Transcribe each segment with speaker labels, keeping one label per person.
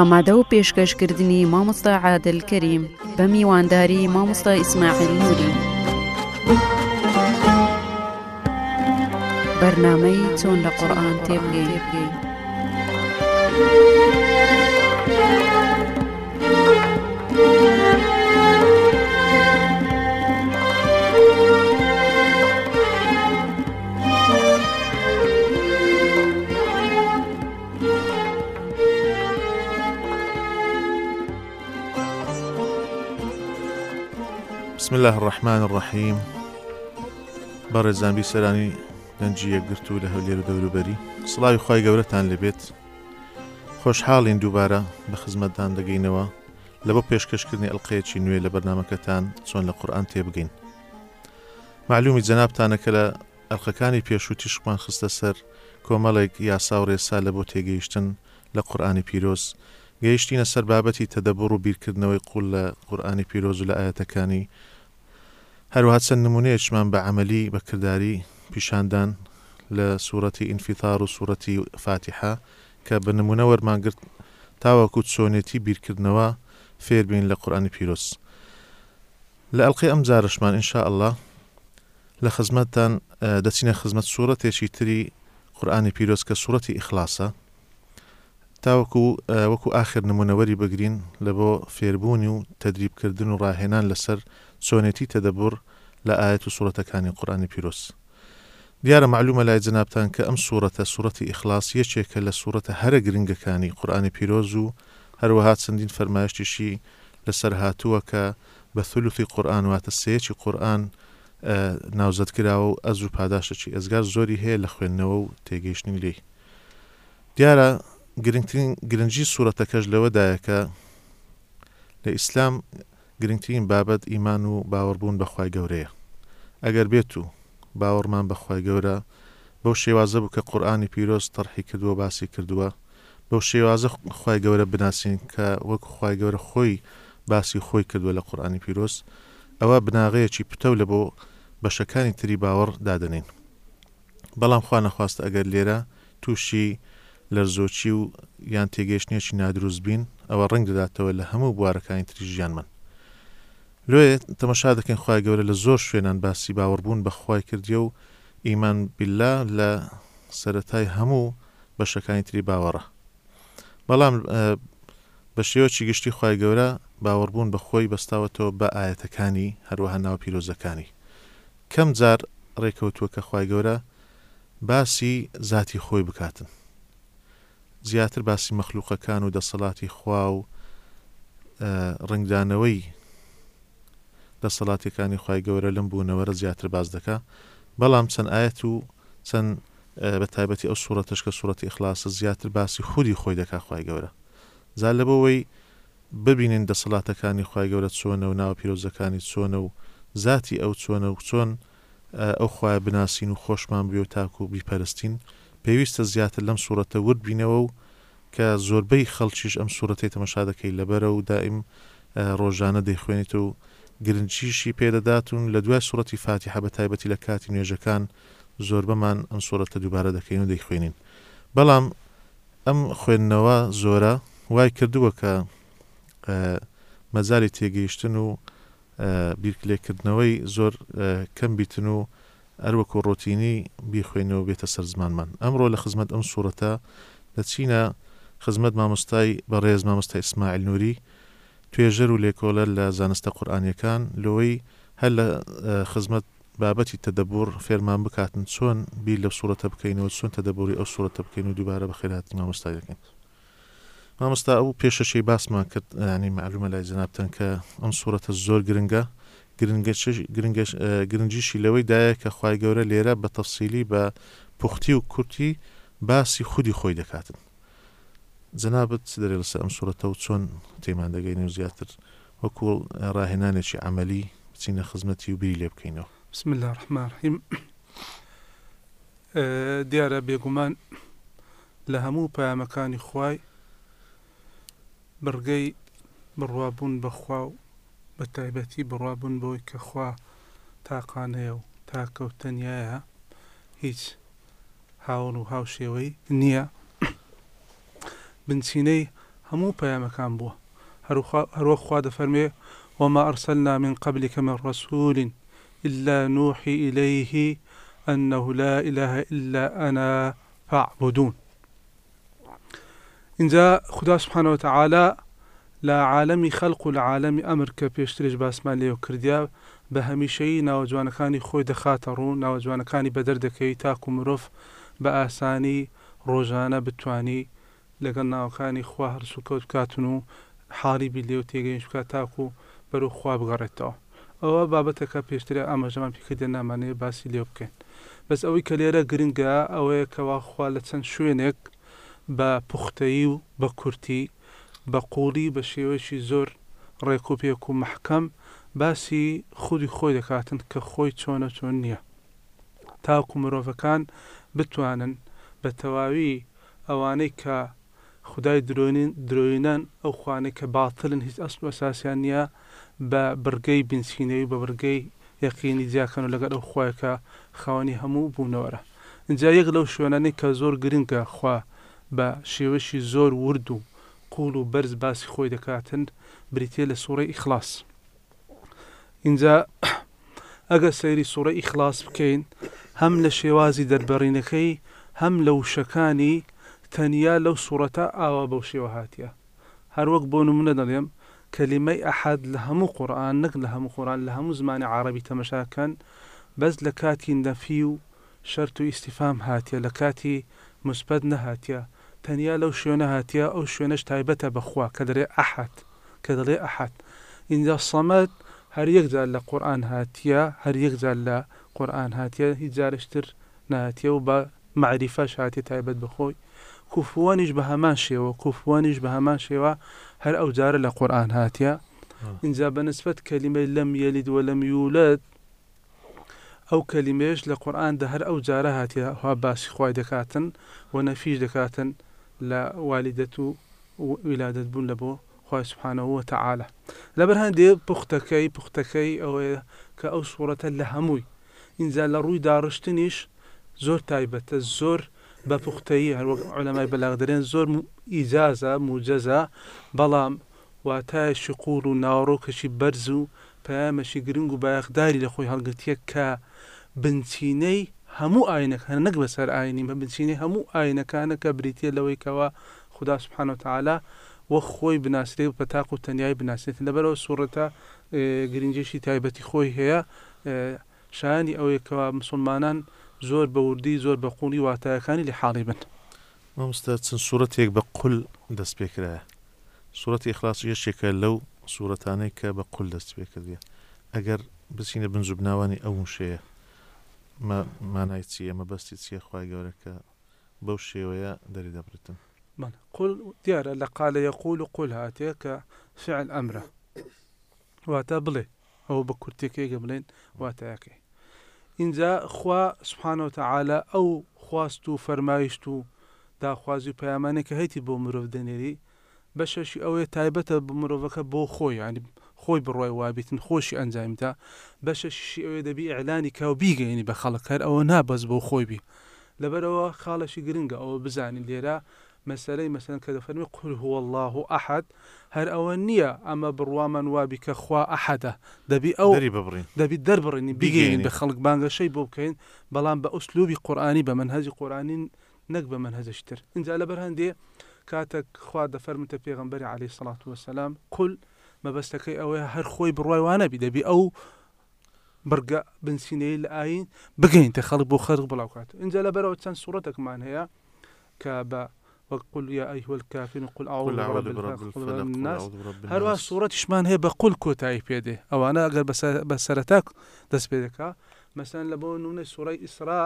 Speaker 1: ئامادە و پێشکەشکردنی مامۆستا عادل کەریم بە میوانداری مامۆستا ئیسماعیل نووری. بەرنمەی چۆن لە قورآان تێبگەی.
Speaker 2: بسم الله الرحمن الرحیم بەڕێزان بیسەرانی دەنجی یەکگرت و لە هەولێر و دەوروبەری. سڵاوی خی گەورەتان لەبێت خۆشحاڵین دووبارە بە خزمەتدان دەگەینەوە. لە بۆ پێشکەشکردنی ئەلقەیەکی نوێ لە بەرنمەکەتان چۆن لە قورآان تێبگەین معلومی جەنابتانە کە لە ئەلقەکانی پێشووتی شمان خستە سەر کۆمەڵێک یاسا و ڕێسا لە بۆ تێگەیشتن لە قورآانی پیرۆز. گەیشتینە سەر بابەتی تەدەبڕ و بیرکردنەوەی قوڵ لە قورآانی پیرۆز و لە ئاەتەکانی هەروها چەند نمونەیەکمان بە عملی بەکردداری پیشاندان لە سوورەتی ئینفیتار و سوورەتی فاتیحا کە بە نمونە وەرمانگرت تاوەکو چۆنێتی بیرکردنەوە فێربین لە قورآانی پیرۆز لە ئەلقی ئەم جارشمان إن شاء الله. لە خزمەتتان دەچینە خزمەت سوورەتێکی تری قورآانی پیرۆز کە سوورەتی ئیخلاسە تاوەکو وەکو آخر نمونەوەری بگرین لە بۆ فێربوونی و تەدریبکردن و ڕاهێنان لەسەر چۆنێتی تەدەبڕ لە ئاەت و سوورەتەکانی قورآانی پیرۆس. دیارە معلومە لای جنابان کە ئەم سوورەتە سوورەتی ئیخلاس یەکێکە لە سوورەتە هەرە گرنگەکانی قورآانی پیرۆز و هەروەها چەندین فەرمایشتیشی لەسەر هاتووە کە بە ثلثی قورآن واتە سێیەکی قورآن ناوزەت کراوە و ئەجر و پاداشتێکی ئێجگار زۆری هەیە لە خوێندنەوە و تێگەیشتنی لێ دیارە گرنگترین گرنگجی سوورەتەکەش لەوەدایەکە لە ئیسلام گرنگترین بابەت ئیمان و باوەڕبوون بەخوای گەورەیە. ئەگەر بێت و باوەڕمان بەخوای گەورە بەو شێوازە بوو کە قورآانی پیرۆز تەرحی کردووە باسی کردووە بەو شێوازە خی گەورە بناسیین کە وەک خی گەورە خۆی باسی خۆی کردووە لە قورآانی پیرۆز ئەوە بناغەیەکی پتە لە بۆ بەشەکانی تری باوەڕ دادنین بەڵام خوا نەخواستە ئەگەر لێرە تووشی لەرزۆچی و یان تێگەشتێکی نادروست بین ئەوە ڕنگ دەداتەوە لە هەموو بوارەکانی تری ژیانمان. لێ تەمەشا دەکەین خی گەورە لە زۆر شوێنان باسی باوەڕبوون بە خی کردی و ئیمان بیللا لە سەتای هەموو بەشەکانی تری باوەڕە. بەڵام بە شێوەی گشتی خی گەورە باوەڕبوون بە خۆی بەستاوەتەوە بە ئاەتەکانی هەروەها ناو پیرۆزەکانی. کەم جار ڕێکەوتووە کە خی گەورە باسی ذاتی خۆی بکاتن. زیاتر باسی مەخلوقەکان و دەسەڵاتی خوا و ڕنگدانەوەی دەسەڵاتەکانی خی گەورە لەم بوونەوەرە زیاتر باس دەکا. بەڵام چەند ئاەت و چەند بە تایبەتی ئەو سوورەتش کە سوورەتی ئخلاسە زیاتر باسی خودی خۆی دەکا خی گەورە. زال لەبەوەی ببینین دەسەڵاتەکانی خی گەورە چۆنە و ناو پیرۆزەکانی چۆنە و ذاتی ئەو چۆنە و چۆن ئەو خخوای بناسیین و خۆشمان بێ و تاکو و بیپەرستین. پێویستە زیاتر لەم سوورەتە ورد بینەوە و کە زۆربەی خەڵکیش ئەم سوورەتی تەمەشا دەکەی لەبەرە و دائیم ڕۆژانە دەیخوێنیت و گرنجیشی پێدەداتون لە دوای سوورەتی فاتیحا بە تایبەتی لە کاتی نوێژەکان زۆر بەمان ئەم سوورەتە دووبارە دەکەین و دەیخوێنین. بەڵام ئەم خوێندنەوە زۆرە وای کردووە کە مەزاری تێگەیشتن و بیرلێکردنەوەی زۆر کەم بیتن و ئەروەکو ڕۆتینی بیخوێنەوە بێتە سەر زمانمان. ئەمڕۆ لە خزمەت ئەم سوورەتە دەچینە خزمەت مامۆستای بەڕێز مامۆستای ئیسماعیل نووری توێژەر و لێکۆلە لە زانستە قورآانیەکان لەوەی هەر لە خزمەت بابەتی تەدەبور فێرمان بکاتن چۆن بیر لە سوورەتە بکەینەوە چۆن تەدەبوری ئەو سوورەتە بکەین و دووبارە بە خێراتی مامۆستا دەکەین. مامۆستا ئەو پێشەشەی باسمان کرد یەعنی معلومە لای جنابتەن کە ئەم سوورەتە زۆر گرنگە. گرنگەش- گرنگەش- اه، گرنجیشی لەوەی دایە کە خی گەورە لێرە بە تەفسیلی بە پوختی و کورتی باسی خودی خۆی دەکاتن. جەنابەت چ دەرێ لەسەر ئەم سوورەتە و چۆن تێمان دەگەین و زیاتر؟ وەکو ڕاهێنانێکی عملی بچینە خزمەتی و بیری لێ بکەینەوە.
Speaker 3: بسم الله الرحمن الرحیم اه، دیارە بێگومان لە هەموو پامەکانی خوای بڕگەی بڕوابوون بەخوا و بە تایبەتی بڕوابوون بۆی کە خوا تاقانەیە و تاکەوتەنیایە هیچ هاوڵ و هاوشێوەی نییە. بنچینەی هەموو پەیامەکان بووە. هەروە خوا دەفەرمێ وما أرسلنا من قبلك من رسول إلا نوحي إليه أنه لا إله إلا أنا فاعبدون. اینجا خدا سبحانه وتعالى لا عالمی خەلق و لە عالمی ئەمر کە پێشترش باسمان لێو کردیا بە هەمیشەی ناوەجوانەکانی خۆی دەخاتە ڕوو ناوەجوانەکانی بەدەر دەکەی تاکو مرۆڤ بە ئاسانی ڕۆژانە بتانی لەگەڵ ناوەکانی خوا هەرسو کەوت بکاتن و حاڵی بی لێو تێگەیش بکات تاکو بەرەو خوا بگەڕێتەوە. ئەوە بابەتەکە پێشترە ئاماژەمان پێکردە نامانەیە باسی لێ بکەین. بەس ئەوەی کە لێرە گرنگە ئەوەیە کەوا خوا لە چەند شوێنێک بە پوختەیی و بە کورتی بە قوڵی بە شێوەیەکی زۆر ڕێک و محکەم باسی خودی خۆی دەکاتن کە خۆی چۆنە چۆن نییە. تاکو مرۆڤەکان بتوانن بە تەواوی ئەوانەی کە خدای درۆینەن ئەو خوانەی کە باتلن هیچ ئەسل ئەساسیان نییە بە برگەی بنسینەوی بە برگەی یەقینی جیاکەن و لەگەڵ ئەو خۆیەکە خاوەنی هەموو بوونەوەرە. اینجا یەک لەو شوێنانەی کە زۆر گرنگە خوا بە شێوەشی زۆر ورد و قوڵ و بەرز باسی خۆی دەکاتن بریتێ لە سوڕی ئیخلاس اینجا ئەگە سەیری سوڕە ئیخلاس بکەین هەم لە شێوازی دەربڕینەکەی هەم لە وشەکانی تەنیا لەو سوورەتە ئاوا بەو شێوە هاتیە. هەروەک بۆ نمونە دەڵێم کەلیمەی ئەحد لە هەموو قورآن نەک لە هەموو قورآن لە هەموو زمانی عربی تەمەشاکەن بەس لە کاتی نەفی و شەرت و ئیسیفام هاتیە لە کاتی مثبت نەهاتیە. تەنیا لەو شوێنە هاتیە ئەو شوێنش تایبەتە بەخوا کە دەرێ ئەحد کە دەڵێ ئەحد. اینجا سەمەد هەر یەکجار لە قورآن هاتیە هەر یەکجار لە قورآن هاتیە هیچ جارشتر نهاتیە و بە معریفەش هاتی تایبەت بخۆی. کوفوانیش بە هەمان شێوە کوفوانیش بە هەمان شێوە هەر ئەو جارە لە قورآن هاتیە. اینجا بەنسبت کەلیمەی لەم یەلید وە لەم یولد ئەو کەلیمێش لە قورآاندا هەر ئەو جارە هاتیە ها باسی خی دەکاتن و نەفیش دەکاتن. لە والیدەت و ویلادت بوون لە بۆ خی سبحانەوە تەعاالە لەبەر هەندێ پوختەکەی پوختەکەی ئەوەیە کە ئەو سوورەتە لە هەمووی. اینجا لە ڕووی داڕشتنیش زۆر تایبەتە زۆر بە پوختەیی هەروەک علەمای بەلاغدرێن زۆر ئیجازە موجەزە. بەڵام واتایشی قوڵ و ناوڕۆکەشی بەرز و پامەشی گرنگ و بایەخداری لە خۆی هەڵگرتیە کە بنچینەی هەموو ئاینەکە نەک بەسەر ئاینی بە بنچینەی هەموو ئاینەکانە کە بریتە لەوەی کەەوە خدا سبحانه وتعالى وە خۆی بناسرێ و بە تاق و تەنیای بناسێت لەبەرەوە سوورەتە گرنجێکی تایبەتی خۆی هەیە شانی ئەوەیەکەوە مسلمانان زۆر بەوردی زۆر بە قوڵی واتایەکانی لە حاڵی بن.
Speaker 2: مامۆستا چەند سوورەتێک بە قول دەست پێکرایە. سوورەتی ئیخلاص یەکێکە لەو سوورەتانەی کە بە قول دەست پێ کردیە ئەگەر بچینە بنجوبناوانی ئەو شەیە مانای چیە مەبەستی چیە خخوای گەورەکە بەو شێوەیە دەری دەبرتن؟
Speaker 3: من قل دیارە لە قالە یقول و قول هاتەیە کە فعل ئەمرە. واتە بڵێ. ئەو بە کورتێکێکە بڵێن واتایەکەی اینجا خوا سبحانە و تعاالە ئەو خواست و فەرمایشت و داخوازی و پەیامانێک کە هەیتی بۆ مرۆڤ دەنێری بەشەشی ئەوەیە تایبەتە بە مرۆڤەکە بۆ خۆی. ینی خۆی بڕۆی وابیتن خۆشی ئەنجامدا بەشەشی ئەوێ دەبی ئەعلانی کاو بیگەینی بە خەڵکار ئەوە نابەز بۆ خۆی بی. لەبەرەوە خاڵەشی گرنگە ئەوە بزانین لێرە مەسلەی مەسەن کە دەفەرمی قل هو الله و ئەحد هەر ئەوە نییە ئەمە بڕوامان وابی کە خوا دەبی ئەو
Speaker 2: ببڕین.
Speaker 3: دەبی دەربڕێنی بگەین بە خەڵک بانگەشەی بۆ بکەین بەڵام بە ئوسلوبی قورآانی بە منهەجی قورآانی نەک بە منهەزشتر اینجا لەبەر هەندێ کاتێک خوا دەفەرمتە پێغمبەری عليه سڵات وسلام قل مەبەستەکەی ئەوەیە هەر خۆی بڕایوانە بی دەبی ئەو بڕگە بنسینەی لە ئاین بگەین تە خەڵک بۆ خەرق بڵاوکات اینجا لە بەرەوە چەند سوورەتێکمان هەیە کە بە وەقل یا ئەیهوە الكافرین قل
Speaker 2: قل أعوذ برب الفلق قل
Speaker 3: الناس
Speaker 2: أعوذ برب
Speaker 3: هەروە سوورەتیشمان هەیە بە قول کۆتایی پێدێ ئەوانە ئەگەر بە سەرەتا دەست پێ دەکا مەسەن لە بۆ نونە سوڕی ئیسرا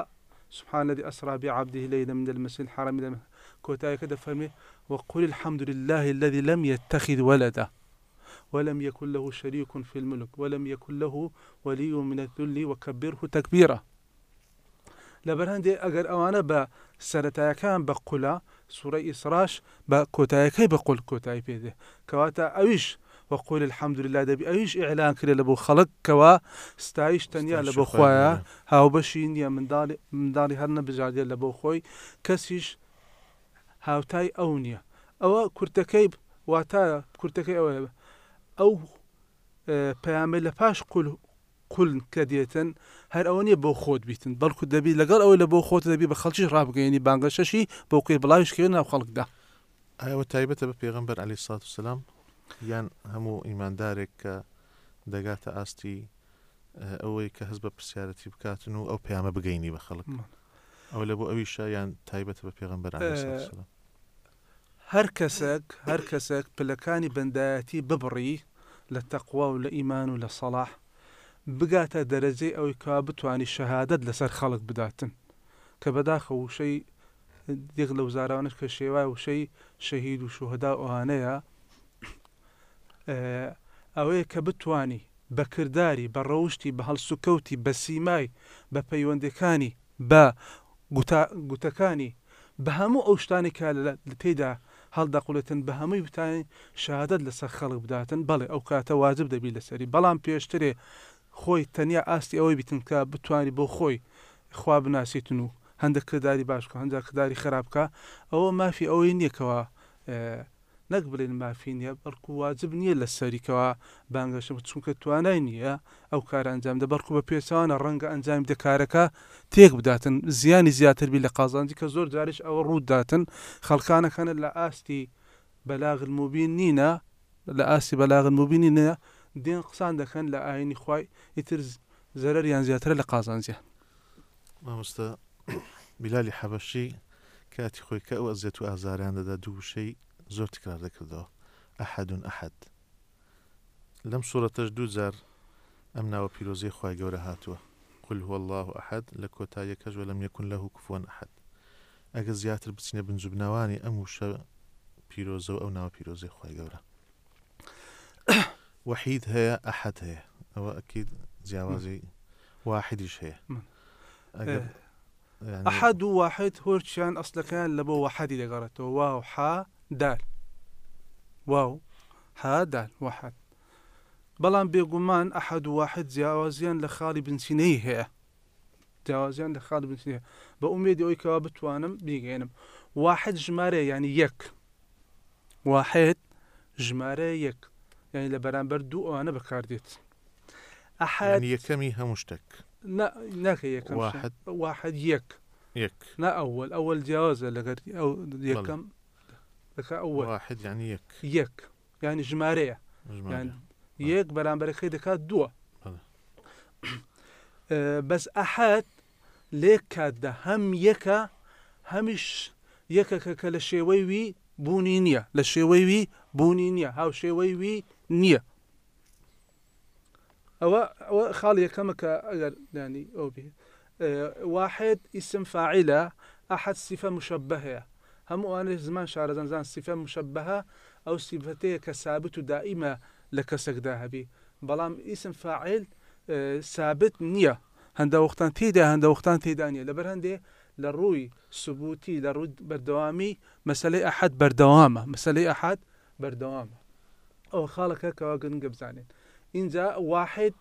Speaker 3: سبحان الذي أسرى بعبده ليلا من المسجد الحرام إلى كوتاي كده فهمي؟ وقل الحمد لله الذي لم يتخذ ولدا. ولم يكن له شريك في الملك ولم يكن له ولي من الذل وكبره تكبيرا. لبرهندي أجر أوانا با بقولا سورة إسراش با كوتاي كي بقول كوتاي بيده. كواتا أويش وقول الحمد لله دبي أويش إعلان كده لبو خلق كوا ستایش تەنیا
Speaker 2: ستایش
Speaker 3: لەبۆ
Speaker 2: خوای
Speaker 3: خوایە.
Speaker 2: گەورە.
Speaker 3: هاوبەشی منداڵی منداڵی هەر نەبژاردێت لە بۆ خۆی کەسیش هاوتای ئەو نییە ئەوە کورتەکەی واتایە کورتەکەی ئەوە ئەو پەیامە لە پاش قول قول کە دێتن هەر ئەوە نییە بۆ خۆت بیتن. بەڵکو دەبی لەگەڵ ئەوە لە بۆ خۆت دەبی بە خەڵکی ڕابگەینی بانگەشەشی بۆ کوێ بڵاویشکێن ناو خەڵکدا
Speaker 2: ئەوە تایبەتە بە پێغمبەر عليه الصلاة والسلام یان هەموو ئیماندارێک کە دەگاتە ئاستی ئەوەی کە هەز بە پرسیارەتی بکاتن و ئەو پەیامە بگەینی بە خەڵک. ئەو لە بۆ ئەویشە یان تایبەتە بە پێغمبەر علی وسلام
Speaker 3: هەر کەسێک هەر کەسێک پلەکانی بەندایەتی ببڕی لە تەقوا و لە ئیمان و لە سەلاح. بگاتە دەرەجەی ئەوەی کا بتانی شەهادت لەسەر خەڵک بداتن. کە بەداخە وشەی دیغ لە وزارانش کە شێوای وشەی شەهید و شوهدا ئەوانەیە ئەوەیە کە بتانی بە کردداری بە ڕەوشی بە هەڵسوکەوتی بە سیمای بە پەیوەندەکانی بە گوتەکانی بە هەموو ئەو شتانی کا تێدا هەڵدەقولێتن بە هەمووی بتانی شهادت لەسەر خەڵک بداتن. بەڵێ ئەو کاتە واجب دەبی لەسەری. بەڵام پێشترێ خۆی تەنیا ئاستی ئەوەی بیتن کە بتانی بۆ خۆی خوا بناسیتن و هەندێک کردداری باشکە هەندێک کردداری خراپکە ئەوە مافی ئەوەی نییەکەوە نەک بڵێن مافی نییە بەڵکو واجب نییە لە سەریکەوە بانگەشم چونکە توانای نییە ئەو کار ئەنجام دە. بەڵکو بە پێچوانە ڕەنگە ئەنجام دەکارەکە تێک بداتن زیانی زیاتر بی لە قازانجی کە زۆر جارش ئەوە ڕووداتن خەڵکانەکەنە لە ئاستی بەلاغ المبین نینە لە ئاستی بەلاغ المبینی نە دێن قسان دەکەن لە ئاینی خی ئیتر زەرەریان زیاترە لە قازانجیە.
Speaker 2: مامۆستا بیلالی حەبەشی کاتی خۆی کە ئەو ئەزیێت و ئازاریان دەدا دوو شەی زۆر تکرار دەکردەوە ئەحدون ئەحد لەم سوورەتەش دوو جار ئەم ناوە پیرۆزەی خی گەورە هاتووە قل هو الله ئەحد لە کۆتاییەکەش لەم یەکون لەه کوفۆن ئەحد ئەگە زیاتر بچینە بنجوبناوانی ئەم وشە پیرۆزە و ئەو ناوە پیرۆزەی خی گەورە وحید هەیە ئەحد هەیە ئەوە ئەکید جیاوازی واحدیش هەیە
Speaker 3: من.
Speaker 2: ئەگەر يعني
Speaker 3: ئەحد و واحد هۆرچیان ئەسلەکان لە بۆ وەحدی دەگەڕێتەوە واو حا. دال. واو. ها دال وحد بەڵام بێگومان ئەحد و واحد جیاوازیان لە خاڵی بنسینەی هەیە جیاوازیان لە خاڵی بنسینەیە بە ئومێدی ئەوی کەوا بتوانم بیگەێنم واحد ژمارە ینی یەک واحد ژمارە یەک یعنی لە بەرامبەر دوو ئەوانە بەکاردێت ئەحد
Speaker 2: يعني یەکەمی هەموو شتێک
Speaker 3: ناکە یەکەم
Speaker 2: واحد.
Speaker 3: واحد یەک
Speaker 2: یەک
Speaker 3: نا أول. أول جوازة لقر أو يكم. لك أول
Speaker 2: واحد يعني یەک
Speaker 3: يك. يعني جمارية
Speaker 2: ژمارە.
Speaker 3: يعني يك برامبر خي
Speaker 2: بلى.
Speaker 3: أه بس أحد ليك كاد هم يكا همش يكا كلا شيوي بوني نية لشيوي بوني نية هاو شيوي نية أو أو خالي كما كأجر يعني أو به أه واحد اسم فاعلة أحد صفة مشبهة. هم أنا زمان شعر زنزان صفة مشبهة أو صفتي كثابت دائمة لكسك ذهبي بلام اسم فاعل أه ثابت نية هندا وقتان تيدا هندا وقتان تيدانية لبر هندي للروي ثبوتي للروي بردوامي مسألة أحد بردوامة. مسألة أحد بردوامة. أو خالك هكا واقن قبزانين إنجا واحد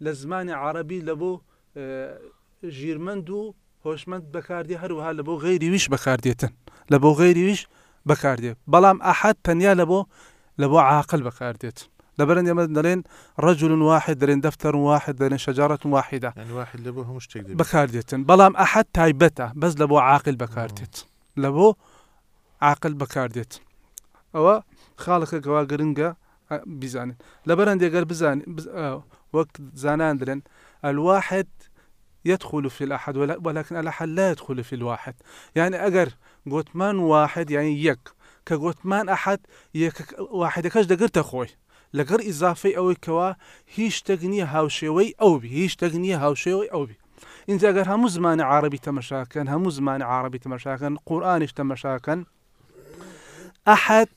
Speaker 3: لزمان عربي لبو أه ژیرمەند و هۆشمەند بەکاردی هەروها لە بۆ غێری ویش بەکاردێتن لە بۆ غێری ویش بەکاردێت. بەڵام ئاحد تەنیا لە بۆ لە بۆ عاقل بەکاردێت. لەبەرن ئێمە دەڵێن ڕەجل واحد دەرێن دەفتەر واحد دەرێن شەجارەت واحدە.
Speaker 2: يعني واحد لە هەموو شتێک دەبێت.
Speaker 3: بەکاردێتن. بەڵام ئەحد تایبەتە بەس لە بۆ عاقل بەکاردێت. لە بۆ عاقل بەکاردێت. ئەوە خاڵەکە گەوا گرنگە ئە، بیزانن. لەبەر هەندێگەر بزانین بز- ئا، وەک زانان درن الواحد يدخل في الأحد ولكن الأحد لا يدخل في الواحد. يعني أجر قوتمان واحد يعني يك كقوتمان أحد يك واحد كاش دقرت أخوي. لەگەر ئیزافەی ئەوەی کەوا هیچ تەگنیە هاوشێوەی ئەو بی هیچ تەگنیە هاوشێوەی ئەو بی اینجاگەر هەموو زمانی عربی تەمەشاکەن هەموو زمانی عربی تەمەشاکەن قورآانیش تەمەشاکەن ئەحد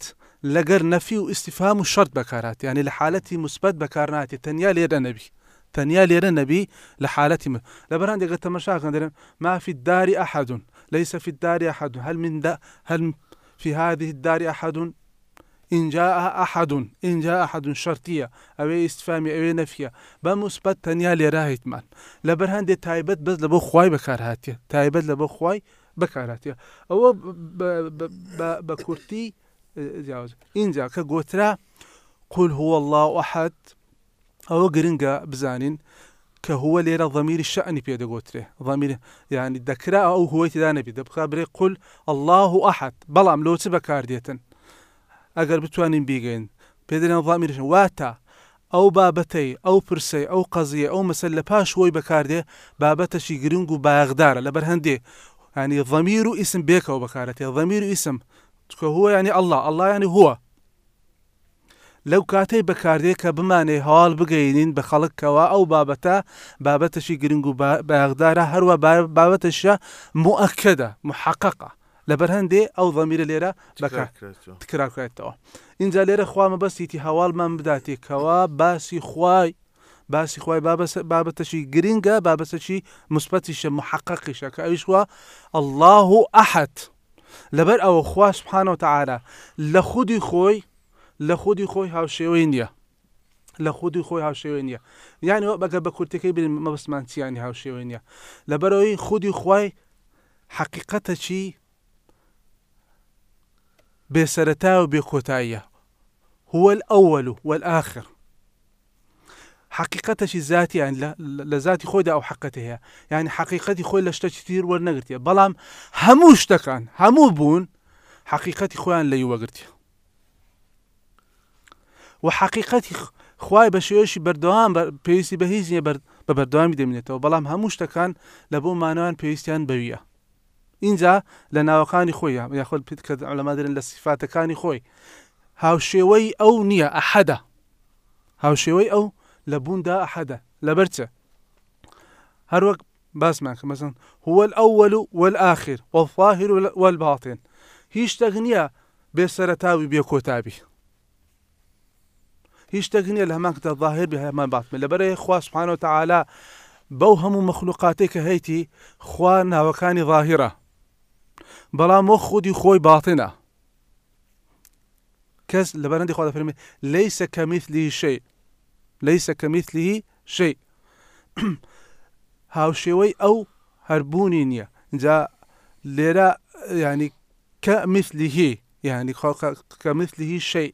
Speaker 3: لەگەر نەفی و ئیسیفام و شرط بەکارات یعنی لە حالەتی مثبت بەکارناتی تەنیا لێرە نەبی تەنیا لێرە نەبی لە حالەتی من لە بەران دێگە تەمەشاکەن دەرن ما في الدار أحد ليس في الدار أحد. هل من دا هل في هذه الدار أحد؟ إن جاء أحد إن جاء أحد شرطية أو استفهامي أو نفية. بمثبت تنيا لراهيتمان لبرهان دي تايبت بس لبو خواي بكار هاتيا تايبت لبو خواي بكار هاتيا أو بكورتي جاوز إنجا كقوترا قل هو الله أحد. أو قرنقا بزانين كهو ليرا ضمير الشأن بيد قوتره ضمير يعني دكرا أو هو تدانا بيد بخابري قل الله أحد. بلام لو تبكار ديتن. ئەگەر بتوانین بیگەین پێدرێن ڵامیرشن واتە ئەو بابەتەی ئەو پرسەی ئەو قەزیە ئەو مەسل لە پاش خۆی بەکاردێ بابەتەشی گرنگ و باغدارە لەبەر هەندێ ینی ضمیر و ئیسم بێکەوە بەکارەتێ چکە هو. لەو کاتەی بەکاردێ کە بمانێ هەواڵ بگەینین بە خەڵکەوە ئەو بابەتە بابەتەشی گرنگ و باغدارە هەروە بابەتەشە مؤکدە محققە لەبەر هەندێ ئەو ضمیرە لێرە بەکار
Speaker 2: بەکار
Speaker 3: تکراکرێتەوە اینجا لێرە خوامە بەستیتی هەواڵمان بداتێکەوە باسی خوای باسی خوای بابەس- بابەتەشی گرینگە بابەتەشی مثبتیشە محققیشە کە ئەویشوە الله ئەحد لەبەر ئەوە خوا سبحانەوە تعالا لە خودی خۆی لە خودی خۆی هاوشێوەی نییە. لە خودی خۆی نییە. یعنی وە بەگە بە کورتەکەی بین مەبستمان چیانی هاوشێوەی نییە. لەبەرەوەی خودی خوای حقیقەتە چی؟ بێسەرەتا و بێکۆتاییە. هو الأول والآخر حقیقەتەشی زاتیان لە- لە ذاتی خۆیدا ئەو حقەتە هەیە. یعنی حقیقەتی خۆی لە شتێکی تیر وەرنەگرتیە. بەڵام هەموو شتەکان هەموو بوون حقیقەتی خۆیان لە وەگرتیە و حقیقەتی خ- خوای بە شێوەشی بەردەوام بە- پێویستی بە هیچ نیە بە بەردەوامی دەمێنێتەوە بەڵام هەموو شتەکان لە بۆ مانەوان پێویستیان بەویە. اینجا لە ناوەکانی خۆی یاخۆل پێت کە ئەلەمادرن لە سیفاتەکانی خۆی. هاوشێوەی ئەو نییە ئەحەدە. هاوشێوەی ئەو لە بووندا ئەحەدە. لەبەرچە هەروەک باسمان هو الأول والآخر والظاهر والباطن هیچ شتێک نییە بێسەرەتاوی هیچ نییە لە هەمانکەدا ظاهر بێ هەمان باتمە لەبەرەیە خوا سبحانه وتعالى بەو هەموو مەخلوقاتێک کە هەیتی خوا ناوەکانی ظاهرە بەڵام وە خودی خۆی باتنە کەس لە بەرەندی خوا دەفەرمێ لەیسە کەمیثلی شەی لەیسە کەمیثلی شەی هاوشێوەی ئەو هەربوونی نییە اینجا لێرە ینی کە مثلیهی یعنی کە مثلیهی شەی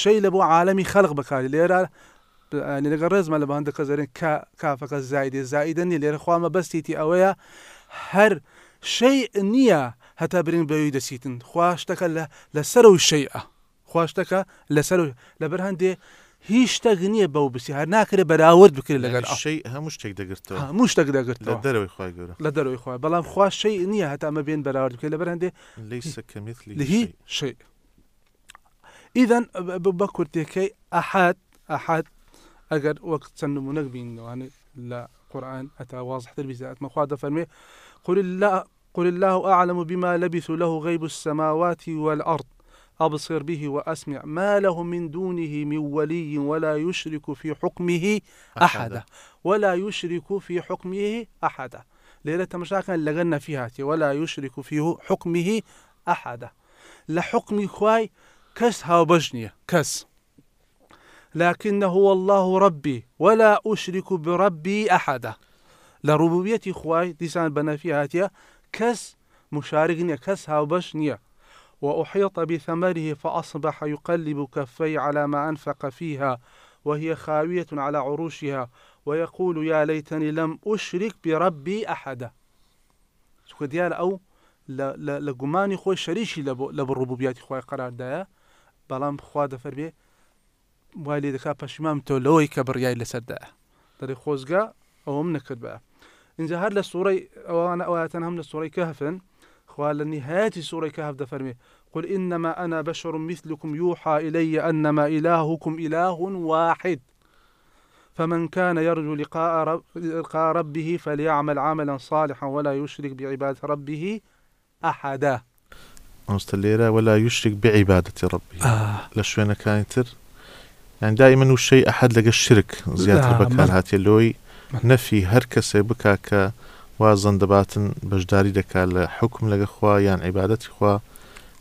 Speaker 3: شەی لە بۆ عالەمی خەلق بکاری لێرە ینی لەگە ڕێزمە لە بەندەکە زەرێن کافەکە زایدێ زایدە نیە لێرە خوامە بەستیتی ئەوەیە هەر شەی نییە هەتا برین بەوی دەسیتن خواشتەکە لە لەسەر و شەیە خواشتەکە لەسەر لەبەر هەندێ هیچ شتێک نییە بەو بسی هەر ناکرێت بەراورد بکرێت لەگەر
Speaker 2: شەی هەموو شتێک دەگرتەوە
Speaker 3: هەموو شتێک
Speaker 2: لە
Speaker 3: دەگرتەوە
Speaker 2: دەرەوەی خی گەورە
Speaker 3: لە دەرەوەی خۆی بەڵام خوا شەی نییە هەتا ئەمە بێن بەراورد بکرێت لەبەر هەندێ
Speaker 2: لەیسە کەمیثلی
Speaker 3: لهی شيء إذا بە کورتەکەی ئەحد ئەحد ئەگەر وەک چەند نمونەک بینەوەی لە قورآن ئەتا وازحتر بزاتمە خوا دەفەرمێ قل الله قل الله أعلم بما لبثوا له غيب السماوات والأرض. أبصر به وأسمع. ما له من دونه من ولي ولا يشرك في حكمه أحدا ولا يشرك في حكمه أحدا ليلة مشاكل لغنا فيها ولا يشرك في حكمه أحدا لحكم خواي كس هاو بجنية كس. لكن هو الله ربي ولا أشرك بربي أحدا. لربوبيتي خواي ديسان فيها كس مشاركني كس هاو بجنية وأحيط بثمره فأصبح يقلب كفي على ما أنفق فيها وهي خاوية على عروشها ويقول يا ليتني لم أشرك بربي أحدا. شو ديال أو گومانی خۆی شەریشی لە بۆ- لە بڕوبیاتی خۆی قراردایە بەڵام خوا دەفەرمێ وای لێ دەکا پەشیمام تۆ لەوەی کە بڕیای لەسەردایە دەڵێ خۆزگا ئەوم نەکرد بە. اینجا هەر لە سوورەی ئەوانە ئەوەتەن هەم لە سوورەی کەهفن خوا لە نهایەتی سوورەی کەهف دەفەرمێ. قل إنما أنا بشر مثلكم يوحى إلي أنما إلهكم إله واحد. فمن كان يرجو لقاء, رب لقاء ربه فليعمل عملا صالحا ولا يشرك بعبادة ربه أحدا.
Speaker 2: ئەوستە لێرە ولا یشتێک بعیبادەتی ڕبی
Speaker 3: آه.
Speaker 2: لە شوێنەکانی تر یان دائما وشەی ئەحد لەگە شرک زیاتر
Speaker 3: آه،
Speaker 2: بەکار لۆی نەفی هەر کەسێ بک کە وازن دەباتن بەشداری دەکات لە حکم لەگە خوا یان عیبادەتی خوا.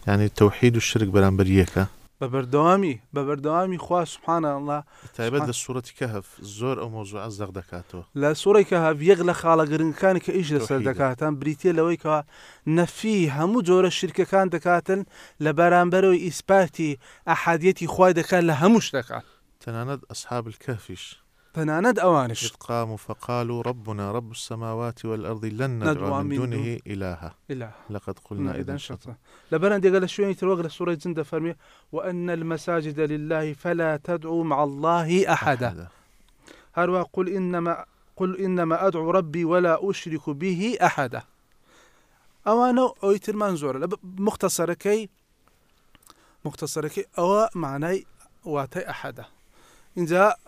Speaker 2: ینی تەوحید و شرک بەرامبەر یەکە
Speaker 3: بەبەردەوامی بەبەردەوامی خوا سبحانە الله
Speaker 2: تایبەت لە سوورەتی کەهف زۆر ئەو مۆزوع زەق دەکاتەوە.
Speaker 3: لە سوورەی کە هەڤیەک لە خاڵە گرنگەکانی کە ئیش لەسەر. دەکاتن بریتە لەوەی کەەوە نەفی هەموو جۆرە شرکەکان دەکاتن لە بەرامبەرەوەی ئیسپاتی ئەحادەتی خوای دەکات لە هەموو شتەکان.
Speaker 2: تەنانەت ئەسحاب الكهفش
Speaker 3: تەنانەت ئەوانش
Speaker 2: إذ قاموا فقالوا ربنا رب السماوات والأرض لن ندعو من دونه إلها. لقد قلنا إذا
Speaker 3: شطا لبنا دي قال شوية الوقت لسورة جندة فرمي. وأن المساجد لله فلا تدعوا مع الله أحدا. هروا قل إنما قل إنما أدعو ربي ولا أشرك به أحدا. أو منزور لب- مختصرة كي مختصرة كي أو معناي واتي أحدا. إن جاء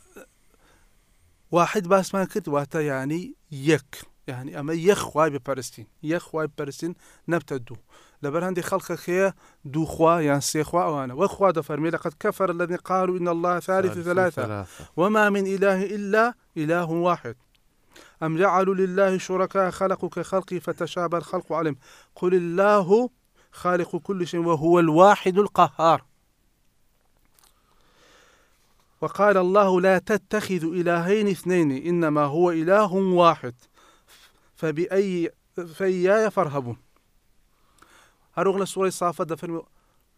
Speaker 3: واحد باس ما كنت واتا يعني يك. يعني أما يخ واي بفلسطين يخ واي بفلسطين نبتدو. لبر هندي خلق خيا دو خوا يعني سي خوا أوانا وخوا دفرمي لقد كفر الذين قالوا إن الله ثالث ثلاثة. وما من إله إلا إله واحد. أم جعلوا لله شركاء خلقوا كخلقي فتشابه الخلق عليهم قل الله خالق كل شيء وهو الواحد القهار. وقال الله لا تتخذوا إلهين اثنين إنما هو إله واحد. فبأي فإياي فارهبون. هرغل سورة صافة دفن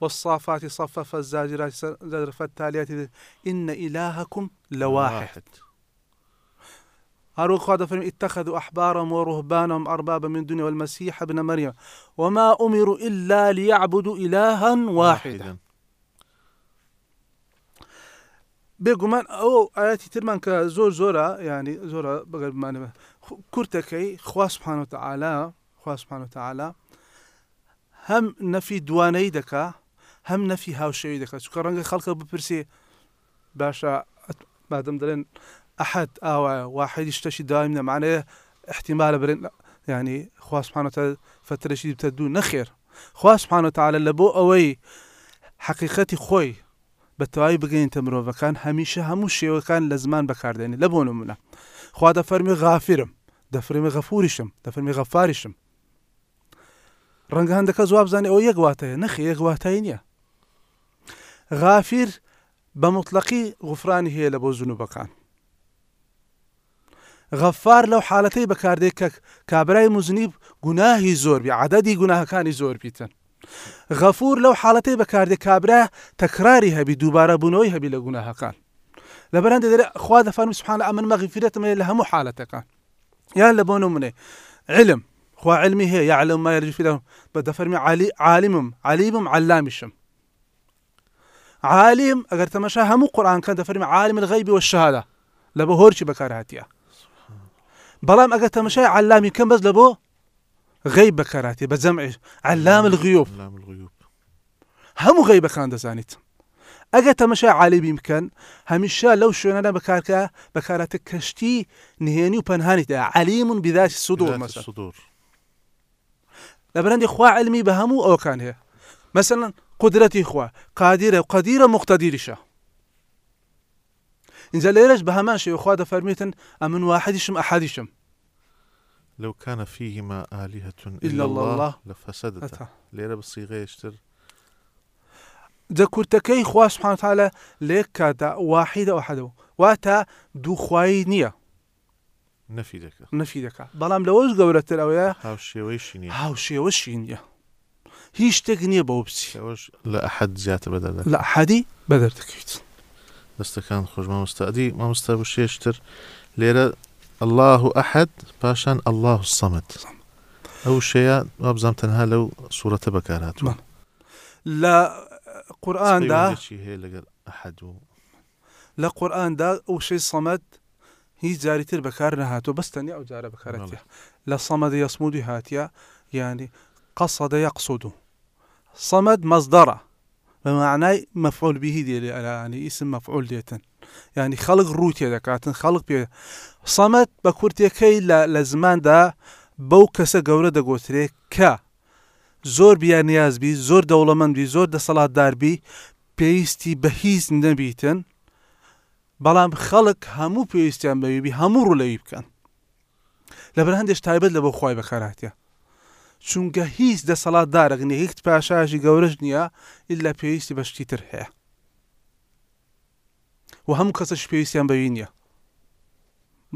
Speaker 3: والصافات صفا فالزاجرات زجرا فالتاليات إن إلهكم لواحد. هارون خاد فهم اتخذوا أحبارهم ورهبانهم أربابا من دون والمسيح ابن مريم. وما أمروا إلا ليعبدوا إلها واحدا. بێگومان ئەو ئاەتی ترمان کە زۆر زۆرە ینی زۆرە بەگەرمانە کورتەکەی خواسبحان و تعالا خواسبحان و تعالا هەم نەفی دوانەی دەکا هەم نەفی هاوشەوی دەکات چکە ڕەنگە خەڵکە بپرسێ باشە بادەم دەڵێن ئەحد ئاوە واحدی شتەشی دایم نەمانەیە احتیمالە برێن ینی خواسبحانە فترەشی بتە دوو نەخێر خواسبحانە تعاالە لە بۆ ئەوەی حقیقەتی خۆی بە تەواوی بگەینتە مرۆڤەکان هەمیشە هەموو شێوەکان لە زمان بەکاردێنێ لە بۆ نمونە. خوا دەفەرمی غافرم دەفرمی غەفوریشم دەفرمی غەفاریشم. ڕەنگە هەندەکە جواب زانێ ئەو یەک واتەیە نەخی یەک واتایی نییە. غافیر بە مطلقی غفرانی هەیە لە بۆ زونوبەکان غەفار لەو حالەتەی بەکاردێک کە کابرای مزنیب گوناهی زۆربی عدەدی گوناهەکانی زۆر بیتن. غەفور لەو حالەتەی بەکاردێک کابرا تەکراری هەبی دووبارە بوونەوەی هەبی لە گوناهەکان لە بەرەن دەرێ خوا دەفەرمی سبحانە ئەمن مەغفرەتمە لە هەموو حالەتەکان یان لە بۆ نمونێ علم خوا علمی هەیە يعلم ما يرجو في لهم بدفرمي علي عالمم عليمم علامیشم عالم ئەگەر تەمەشا هەموو قورآن کە دەفەرمی عالم الغیبی والشهادة. لە بە هۆرچی بەکار هاتیە بەڵام ئەگەر تەمەشای علامی کەم بەس لە بۆ بە جەمعش علام الغیوب
Speaker 2: علام الغيوب.
Speaker 3: هەموو غیبەکان دەزانیت ئەگە تەمەشای عالیبی بکەن هەمیشە لەو شوێنەدا بەکارکە بەکاراتە کەشتی نهێنی و پەنهانیدا علیمون بیداتی سوودۆ
Speaker 2: ذات
Speaker 3: مەسە
Speaker 2: الصدور
Speaker 3: لە بەرەندی خوا علمی بە هەموو ئەوکان هەیە مثلەن قدرەتی خوا قادیرە و قەدیرە مختدیریشە اینجا لێرەش بە هەمان شێوە خوا دەفەرمیتن ئەمن واحدیشم ئەحادیشم
Speaker 2: لو كان فيهما آلهة إلا,
Speaker 3: إلا
Speaker 2: الله,
Speaker 3: الله.
Speaker 2: لفسدتا. ليرة بصيغة يشتر
Speaker 3: جە کورتەکەی خوا سبحانتالە لێک کاتا واحیدە ئەحدەوە واتە دووخوایی نییە
Speaker 2: نفي ذكر
Speaker 3: نەفی دەکات بەڵام لەوەش گەورەتر ئەوەیە
Speaker 2: هاو شيويشيني
Speaker 3: هاو شێوەشی نییە هیچ شتێک نییە بەو بچی
Speaker 2: شوش لا أحد زيادة بدل
Speaker 3: لە حەدی بەدەر دەکەیت
Speaker 2: دەستەکان خۆش مامۆستادی مامۆستا بە شێشتر لێرە الله أحد باشان الله الصمد ئەو شەیە وابزانام تەنها لەو سوورەتە بەکار هاتووە
Speaker 3: بەڵێ. لە قورآاندا
Speaker 2: چی هەیە لەگەر ئەحد و
Speaker 3: لە قورآاندا ئەو شەی سەمەد هیچ جاریتر بەکار نەهاتۆ بەستەنی ئەو جارە بەکارەتە لە سەمەدە یەسمودی هاتیە ینی قەسەدە یەقسود و صمد مصدره بەمەعنای مەفعول بیهی دێرێ ئەلانی ئیسم مەفعول دێتن ینی خەڵک ڕوو تێ دەکاتن خەڵک پێ سەمەت بە کورتەکەی لە زماندا بەو کەسە گەورە دەگۆترێ کە زۆر بیانیازبی زۆر دەوڵەمەندی زۆر دەسەڵاتداربی پێویستی بە هیچ نەبیتن بەڵام خەڵک هەموو پێویستیان بەویبی هەموو ڕوو لەوی بکەن لەبەر هەندێک تایبەت لە بۆ خی بەخەراتە چونکە هیچ دەسەڵات دارەگنی هیچ پاشاژی گەورەش نییە ئللا پێویستی بەشتی تر هەیە. و هەموو کەسەش پێویستیان بەوی نییە.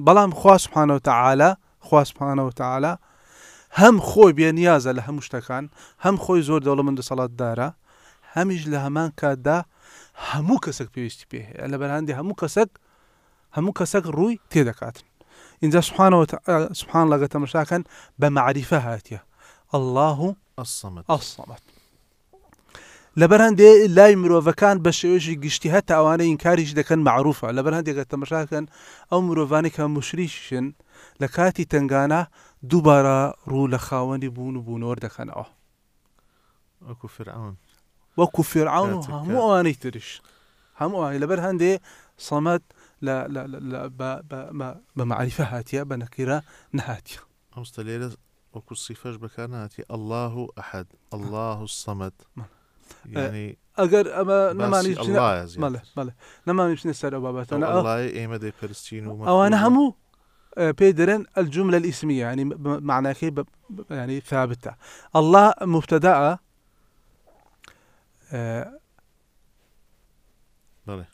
Speaker 3: بەڵام خواسبحانەوە تەعاالە خواسبحانەوە تەعاالە هەم خۆی بێ نیازە لە هەموو شتەکان هەم خۆی زۆر دەوڵە من دەسەڵات دارە هەمیش لە هەمان کاتدا هەموو کەسێک پێویستی پێ هەیە. لە بەرهندی هەموو کەسێک هەموو کەسێک ڕووی تێدەکاتن. اینجا سبحانەوە سبحان لەگە تەمەشاکەن بە معریفە هاتیە. الله
Speaker 2: الصمد.
Speaker 3: الصمد. لەبەر هەندێ لای مرۆڤەکان بە شێوێژی گشتی هەتا ئەوانە ئینکاریش دەکەن معروفە لەبەر هەندێکە تەمەشاکەن ئەو مرۆڤانی کە مشریشن لە کاتی تنگانە دووبارە ڕوو لە خاوەنی بوون و بوونەوە دەکەنەوە
Speaker 2: وەکو فرعون.
Speaker 3: وەکو فرعون و هەموو ئەوانەی تریش هەموو ئەوانەی لەبەر هەندێ سەمەد بە- معریفە هاتیە بە نەکیرە نەهاتیە
Speaker 2: ئەمستە لێرە وەکو سیفەش بەکار ناتی الله و ئەحد الله و سەمەد ینی
Speaker 3: ئەگەر ئەمە
Speaker 2: باسی
Speaker 3: نەمانی
Speaker 2: ئەڵڵایە زیاتر.
Speaker 3: مەڵێ مەڵێ نەمانی بچنە سەر ئەو بابەتەوە ئەو-
Speaker 2: ئەڵڵای ئێمە دەیپەرستین و
Speaker 3: ئەوانە. هەموو آه، پێی دەرێن الإسمية يعني ب- معناكي ب- ب- يعني ثابتة. الله مبتدأ آه،
Speaker 2: بەڵێ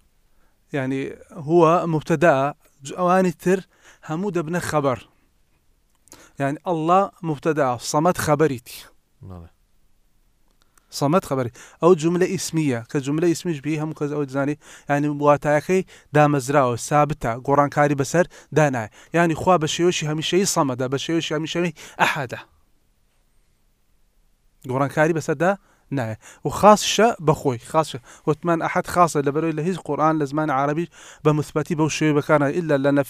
Speaker 3: يعني هو مبتدأ ج- أواني تر همو دبنا خبر. يعني الله مبتدأ صمت خبريتي. صمت خبري. أو جملة اسمية. كجملة اسمية بيه هم كذا أو زاني. يعني واتاكي دا مزراو ثابتة قرآن كاري بسر دانا يعني خوا بشيوشي هميشي صمد بشيوشي هميشي أحد قرآن كاري بسر دا نایە و خاصشە بەخۆی خاص وتمان ئەحد خاصە لەبەرەوەی لە هیچ قورآن لە زمان عربی بە مثبەتی بەو شێوە بەکارە ئللا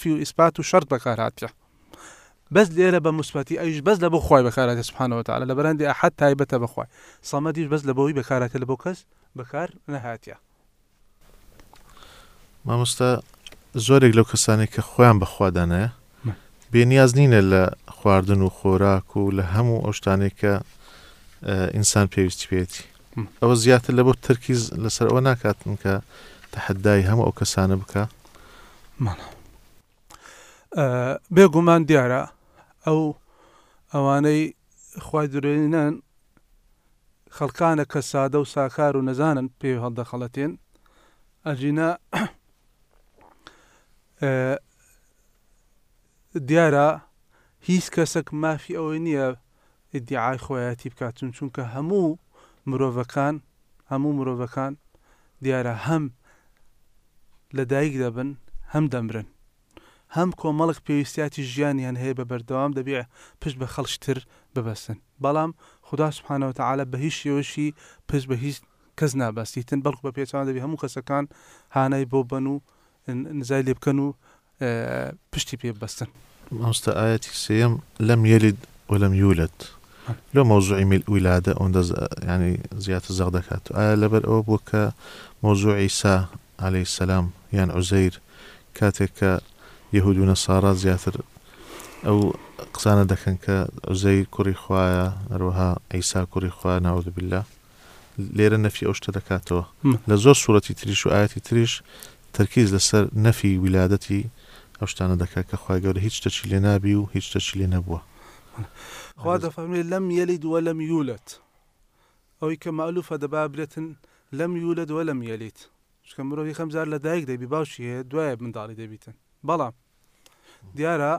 Speaker 3: بەس لێرە بە مثبەتی ئەوش بەس لە بۆ بەکاراتە سبحانەوە تعالی لە بەرەندی ئەحد تایبەتە بەخوای سەمەدیش بەس لە بۆی بەکاراتە لە بۆ کەس بەکار نەهاتیە
Speaker 2: مامۆستا زۆرێک لەو کەسانێک کە خۆیان بەخوادانەیە
Speaker 3: مە.
Speaker 2: بێنیاز نینە لە خواردن و خۆراک و لە هەموو ئەو شتانێک کە ئینسان پێویستی پێێتی. ئەوە زیاتر لە بۆ ترکیز لەسەر ئەوە ناکاتن کە تەحەدای هەموو ئەو کەسانە بکە
Speaker 3: بێگومان دیارە ئەو ئەوانەی خی درێنان خەڵکانە کە سادە و ساکار و نەزانن پێ هەڵدەخەڵەتێن. ئەجینە دیارە هیچ کەسێک مافی ئەوەی نییە ئیدعای خۆیەتی بکاتون چونکە هەموو مرۆڤەکان هەموو مرۆڤەکان دیارە هەم لە دایک دەبن هەم دەمرن. هەم کۆمەڵک پێویستیاتی ژیانیان هەیە بە بەردەوام دەبێ پشت بە خەڵشتر ببەستن. بەڵام خدا سبحانەوە تعاالە بە هیچ شێوەشی پشت بە هیچ کەس نابەستیتن بەڵکو بە پێچوان دەبی هەموو کەسەکان هانای بۆ بن و نزای لێ بکەن و اه، پشتی پێ بەستن
Speaker 2: مامۆستا ئاەتی سێم لەم یەلید ولم يولد لو موضوعی میل ویلادە ئەوەندە ز- ینی زیاتر زەغ دەکات. ئایا لەبەر ئەوە بوو کە مۆزوع ئیسا عليه السلام یان عوزەیر کاتێک کە یهود و نەسارا زیاتر ئەو قسانە دەکەن کە عوزەیر کوڕی خوایە هەروەها ئەیسا کوڕی خوا ناوەدە بالله. لێرە نەفی ئەو شتە دەکاتەوە. لە زۆر سوورەتی تریش و ئاەتی تریش تەرکیز لەسەر نەفی ویلادەتی ئەو شتانە دەکات کە خخوای گەورە هیچ شتەچی لێ نابی و هیچ شتەچی لێ نەبووە
Speaker 3: خوا دەفەرمێ لەم یەلید وە لەم یولت ئەوەی کە مەلوفە دەبا برێتن لەم یولد وە لەم یەلیت چکە مرۆڤی خەمزار لە دایک دەبی باشی هەیە دوایە منداڵی دەبیتن بەڵام. دیارە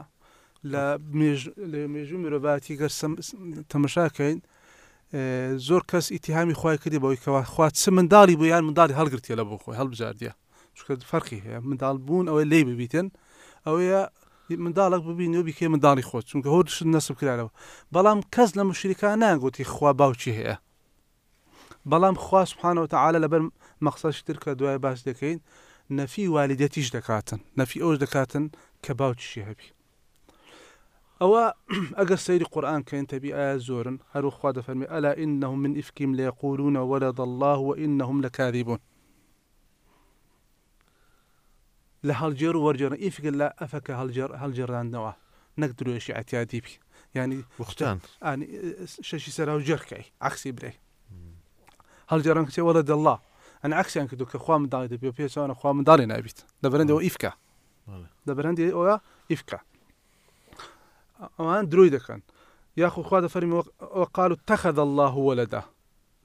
Speaker 3: لە مێژ- لە مێژوو مرۆڤاتی گەر تەمەشاکەین زۆر کەس ئیتیهامی خوای کردی بەوەی کەوا. خوات چ منداڵی بۆ یان منداڵی هەڵگرتیە لە بۆ خۆی هەڵبژاردیە چکە فەرقی هەیە. منداڵ بوون ئەوەی لی ببیتن. ئەوەیە منداڵک ببینی و بیکێ منداڵی خۆت. چونکە هۆ نسب کرایەوە بەڵام کەس لە مشریکان ناگوتی خوا باوچی هەیە. بەڵام خوا سبحانه وتعالى لەبەر مەقسەشتر کە دوای باس دەکەین. نەفی والیدەتیش دەکاتن نەفی ئەوش دەکاتن کە باوچشی هەبی. ئەوە ئەگەر سەیری قورآن کەین تەبی ئایا زۆرن هەروخوا دەفەرمی ئەلا ئینهم من ئیفکیم لە یقولونە وەلد الله وئینهم لەکاذبون لە هەڵجێر و وەرجێڕ ئیفگە لە ئەفەکە هەڵجێر هەڵجێڕاندنەوە نەک درۆشی ئەتیادی بی ینی
Speaker 2: وختان
Speaker 3: شەشی سەرا و جەرکەی عکسی برێ هەڵجێڕان کچێ وەلە دەله ئەن عکسیان کردو کە خوا منداڵی دەبێ پێچوانە خوا منداڵی نابیت دەبرندەوە ئیفکە
Speaker 2: بەڵێ.
Speaker 3: دەبرندی ئەوە ئیفکە ئەوان دروی دەکەن یاخو خوا دەفەرمی وەقال و تەخەد الله وەلەدا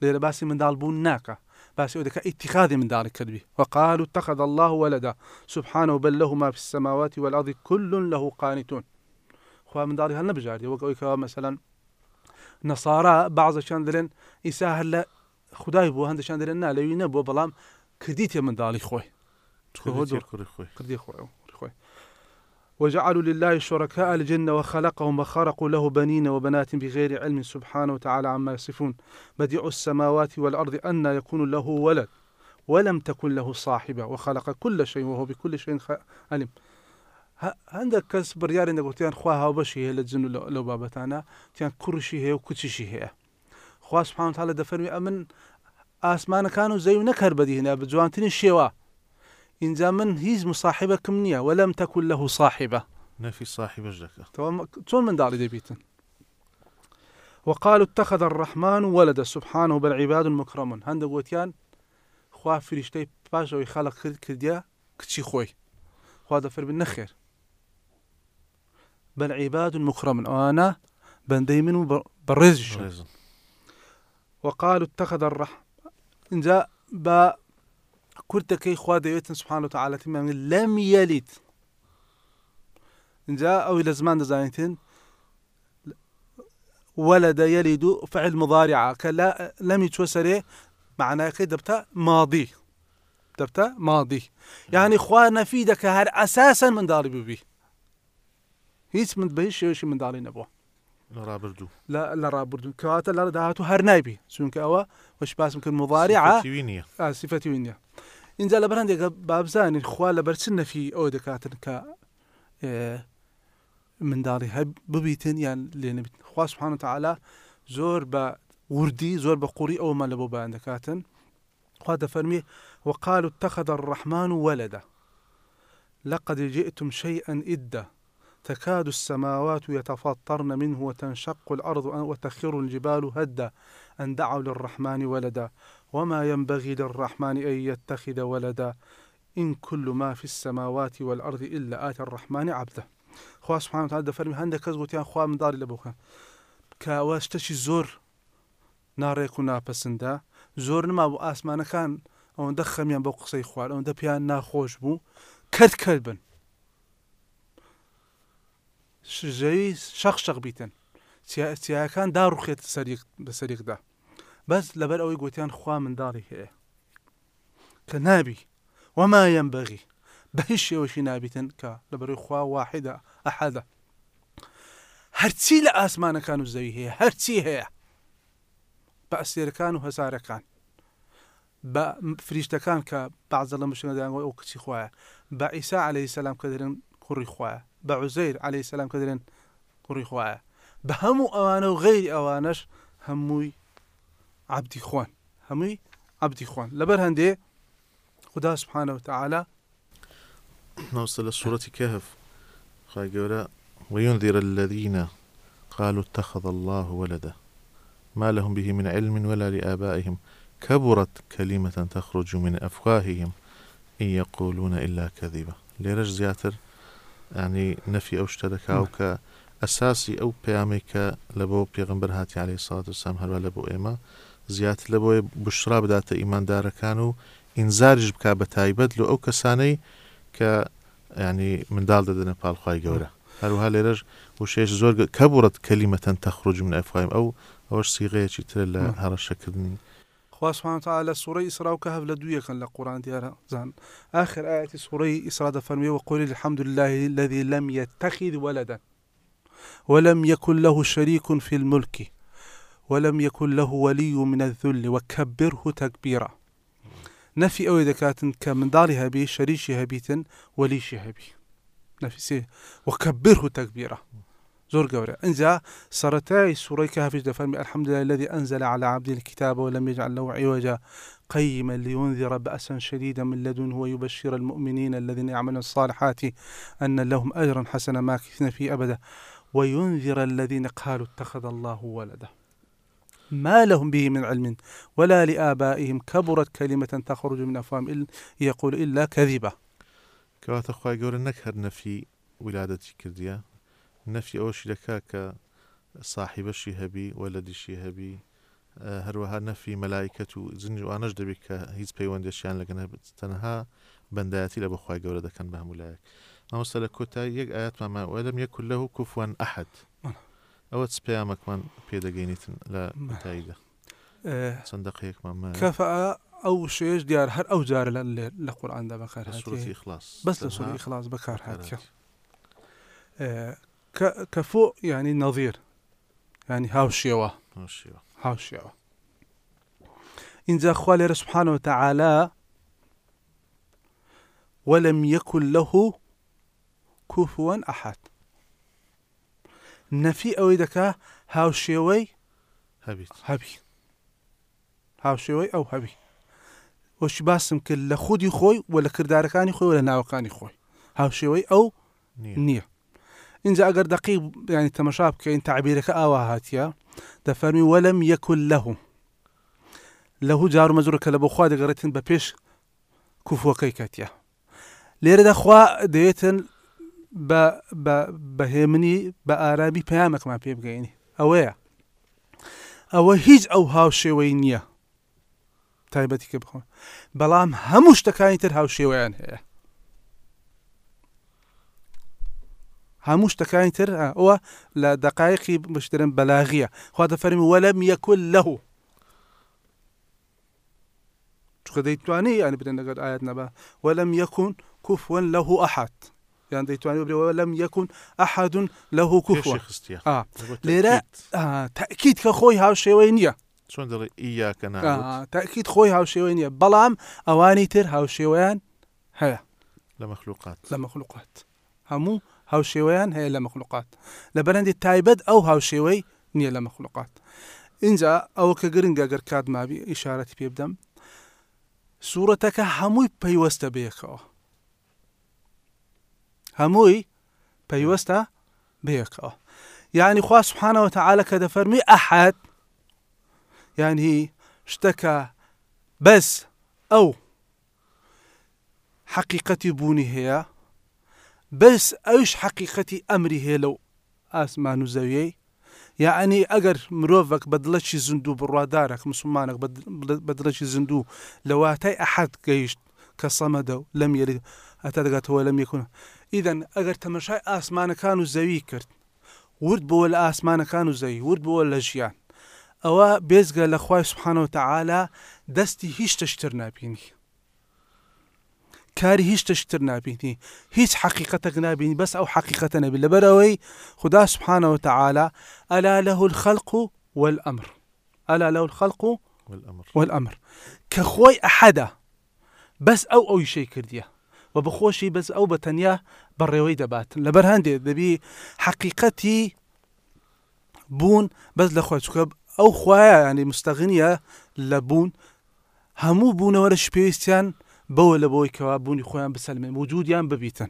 Speaker 3: لێرە باسی منداڵ بوون ناکە باسی ئەو دەکە ئیتیخادی منداڵی کردوی وقال اتخذ الله ولدا سبحانه بل له ما في السماوات والأرض كل له قانتون. خوا وەک ئەوی کەەوە مثلەن نەسارا بعضەشان دەرێن ئیسا هەر لە خدای بوو هەندەشان دەرێن نالەوی نەبووە بەڵام کردی تێ منداڵی خۆی
Speaker 2: کوڕی خۆی.
Speaker 3: وجعلوا لله شركاء الجن وخلقهم وخرقوا له بنين وبنات بغير علم سبحانه وتعالى عما يصفون. بديع السماوات والأرض أن يكون له ولد ولم تكن له صاحبة وخلق كل شيء وهو بكل شيء ه- عندك كس بريار انك قلت خواها وبشي هي لجن لو لو بابتانا تيان كرشي هي وكتشي هي. خوا سبحانه وتعالى دفرمي آمن. آسمان كانوا زي نكر بدي هنا بجوانتين الشيوا اینجا من هیچ مصاحبەکەم نییە وەلم تەکل له صاحبة.
Speaker 2: نەفی صاحبش دەکە
Speaker 3: چۆن منداڵی دەبیتن وقالوا اتخذ الرحمن ولد سبحانه بل عباد مكرمون هەندە گوتیان خوا فریشتەی پاشەوەی خەڵق کرد کردیا کچی خۆی خوا دەفەربن نەخێر بل عباد مكرمون ئەوانە بەندەی من و بەڕێزیشن
Speaker 2: ڕێزن
Speaker 3: وقالوا اتخذ الرحم اینجا بە کورتەکەی خوا دەوێتن سبحانه وتعالى تیمان لم يلد. اینجا ئەوی لە زمان دەزانێتن ولد يلد فعل مضارع کە لا لەمی چوە سەرێ معناەکەی دەبتە ماضی دەبتە ماضی یعنی خوا نەفی دەکە هەر ئەساسن منداڵی ببی هیچ من بە هیچ شێوشی منداڵی نەبووە
Speaker 2: لە
Speaker 3: لە ڕابردون کەواتە لە داهاتوو هەر نایبی چونکە ئەوە وەش باسم کرد مضارعە
Speaker 2: سیفەتی نییە
Speaker 3: سیفەتی وینە اینجا لە بەرهندێکە بابزانین خوا لە بەرچ نەفی ئەوە دەکاتن کە ئێ، منداڵی هەب ببیتن یان لێ نەبیت خوا سبحانه وتعالى زۆر بە وردی زۆر بە قوڕی ئەومە لە بۆ بەیان دەکاتن خوا دەفەرمی وقالوا اتخذ الرحمن ولدا. لقد جئتم شيئا إدا تكاد السماوات يتفطرن منه وتنشق الأرض وتخر الجبال هدا أن دعوا للرحمن ولدا. وما ينبغي للرحمن أن يتخذ ولدا. إن كل ما في السماوات والأرض إلا آتي الرحمن عبده. خوا سبحانه وتعالى دەفەرمی هەندێک کەس گوتیان خوا منداڵی لە بۆکە کەوە شتەشی زۆر ناڕێک و ناپەسەندە زۆر نما بۆ ئاسمانەکان ئەوەندە خەمیان بەو قسەی خوارد ئەوەندە پێیان ناخۆش بوو کەت کرد بن ژەوی شەق شەق بیتن چیاکان داڕوخێت بە سەریکدا بەس لەبەر ئەوەی گوتیان خوا منداڵی هەیە کە نابی وما ينبغي. بە هیچ شێوەشی نابیتن کە لەبەروی خوا واحدە ئەحەدە هەرچی لە ئاسمانەکان و زەوی هەیە هەرچی هەیە بە ئەسێرەکان و هەزارەکان بە فریشتەکان کە بەعزە لە مشنەدایان ئەو کچی خوایە بە ئیسا عليه سلام کە دەرن کوڕی خوایە بە عوزەیر عليه سلام کە دەرێن کوڕی خوایە بە هەموو ئەوانە و غیری عبدی خوان. هەمووی عبدی خوان. لەبەر هەندێ خدا سبحانه وتعالى
Speaker 2: نوصل لسورة كهف خاي قولا وينذر الذين قالوا اتخذ الله ولدا ما لهم به من علم ولا لآبائهم. كبرت كلمة تخرج من أفواههم إن يقولون إلا كذبا. ليرج زياتر ینی نەفی ئەو شتە دەکاو کە ئەساسی ئەو پامێککە لە بۆ پێغمبەر هاتی علی ساات و سام هەروە لە بۆ ئێمە زیات لە بۆی بشرا بداتە ئیماندارەکان و ئینزاریش بک بە تایبەت لە ئەو کەسانەی کە ینی منداڵ دەدەنە پاڵخوای گەورە. هەروها لێرەش وشێش زۆر کەبڕەت کەلیمەەن تەخرج من ئەفایم ئەو ئەوەش سیغەیەکی تر لە هەڕەشەکردنی
Speaker 3: خوا سبحانه وتعالى سورة إسراء وكهف لدوية كان لقرآن ديارها زان آخر آية سورة إسراء دفرمي وقل الحمد لله الذي لم يتخذ ولدا ولم يكن له شريك في الملك ولم يكن له ولي من الذل وكبره تكبيرا. نفي أو دكات كمن دارها بي شريشها بيتن وليشها بي نفي سي وكبره تكبيرا. قورة انجا سرتاي سورة كهف دفرمي الحمد لله الذي أنزل على عبده الكتاب ولم يجعل له عوجا. قيما لينذر بأسا شديدا من لدنه ويبشر المؤمنين الذين يعملون الصالحات أن لهم أجرا حسنا ماكثين فيه أبدا. وينذر الذين قالوا اتخذ الله ولدا. ما لهم به من علم ولا لآبائهم. كبرت كلمة تخرج من أفواههم إلا يقول إلا كذبة.
Speaker 2: کەواتە خی گەورە نەک هەر نەفی ویلادەتی کردیە نەفی ئەوشی دەکا کە صاحبەشی هەبی وەلەدیشی هەبی هەروەها نەفی مەلایکەت و زنجوانش دەبێت کە هیچ پەیوەندێشیان لەگەن تەنها بەندایەتی لە بەخوای گەورە دەکەن بە هەمولایەک مامۆستا لە کۆتایی یەک ئاەتمانمە وەلم یەک لە و کوفوان ئەحد ئەوە سپیامەکمان پێدەگەینیتن لە تاییدا
Speaker 3: آه،
Speaker 2: چەند دقەیەکمان
Speaker 3: كفأ أو شيش ديار هر أو جار ل- لقرآن ده بكار
Speaker 2: سوورەتی
Speaker 3: هاتي
Speaker 2: ئیخلاص
Speaker 3: بس لسورة إخلاص بكار هاتي آه، ك- كفو يعني نظير يعني هاو شيوه
Speaker 2: هاوشیوە
Speaker 3: هاوشێوە اینجا خوا لێرە سبحانه وتعالى ولم يكن له كفوا أحد. نفي ئەوەی دەکا هاوشێوەی
Speaker 2: هەبیت
Speaker 3: هەبی هاوشێوەی ئەو هەبی وەشی باسم کرد لە خودی خۆی و لە کردارەکانی خۆی و لە ناوەکانی خۆی هاوشێوەی ئەو
Speaker 2: نییە
Speaker 3: نییە اینجا ئەگەر دقیق ینی تەمەشا بکەین تعبیرەکە ئاوا هاتیە دەفەرمی وەلم یەکل لەه لەه جار مەزورەکە لە بۆخوا دەگەڕێتن بە پێش کوفوەکەی کاتیە لێرەدا خوا بە- بەهێمنی بە ئارامی پەیامەکمان پێ بگەینی ئەوەیە ئەوە هیچ ئەو هاوشێوەی نییە تایبەتی کە بخۆن بەڵام هەموو شتەکانی تر هاوشێوەیان هەیە هەموو شتەکانی تر ئا، ئەوە لە دقایقی بشترن بەلاغیە. خوا دەفەرمی وەلەم یەکل لەه چکە دەیتوانی ینی بدەن لەگەر ئاەت نەبە وەلەم یەکون کوفوەن لەه ئەحد. یان دەیتوانی بێ وەلەم یەکون ئەحد لەه کوفوە.
Speaker 2: پێشی خستیە.
Speaker 3: ئا
Speaker 2: دەبێت
Speaker 3: لێرە
Speaker 2: تەکید.
Speaker 3: ئا، تەکید کە خۆی هاوشێوەی نییە.
Speaker 2: چۆن دەڵێ ئیاکە نابێت
Speaker 3: ئا، تەکید خۆی هاوشێوەی نییە. بەڵام ئەوانی تر هاوشێوەیان هەیە.
Speaker 2: لە مەخلوقات.
Speaker 3: لە مەخلوقات. هەموو هاوشێوەیان هەیە لە مەخلوقات لە بەرەندی تایبەت ئەو هاوشێوەی نییە لە مەخلوقات اینجا ئەوە کە گرنگە گەر کات مابی ئیشارەتی پێ بدەم سوورەتەکە هەمووی پەیوەستە بەیەکەوە هەمووی پەیوەستە بەیەکەوە یعنی خوا سبحانەوە تعالە کە دەفەرمی ئەحد یعنی شتەکە بەس ئەو حقیقەتی بوونی هەیە بەس ئەوش حقیقەتی ئەمری هەیە لەو ئاسمان و زەویەی یعنی ئەگەر مرۆڤک بە دڵەکی زیندوو بڕوادارێک مسلمانێک بە دڵ- بە دڵەکی زیندوو لە واتای ئەحد گەیشت کە سەمەدە و لەم یری ئەتا دەگاتەوە لەم یەکون ئیدەن ورد بووە لە ئاسمانەکان و ورد ژیان ئەوە بێزگە لە خوای سبحانەوە تعالا دەستی هیچ تەشتر نبینی کاری هیچ تشتر نبینی هیچ حقیقەتێک نبینی بەس ئەو حقیقەتە نەبی لەبەرەوەی خدا سبحانەوە تعالا ئەلا له الخلق والأمر. ئەلا له الخلق
Speaker 2: والأمر.
Speaker 3: والأمر. کە خۆی ئەحەدە بەس ئەو ئەوی شەی کردیە و بخۆشی بەس ئەو بە تەنیا بەڕێوەی دەباتن لەبەر هەندێک دەبی حقیقەتی بوون بەس لە خۆی چکە ئەو خوایە ینی مستەغنیە لە بوون هەموو بوونەوەرە پێویستیان بەوە لە بۆی کەوا بوونی خۆیان بسەلمێن وجودیان ببیتن.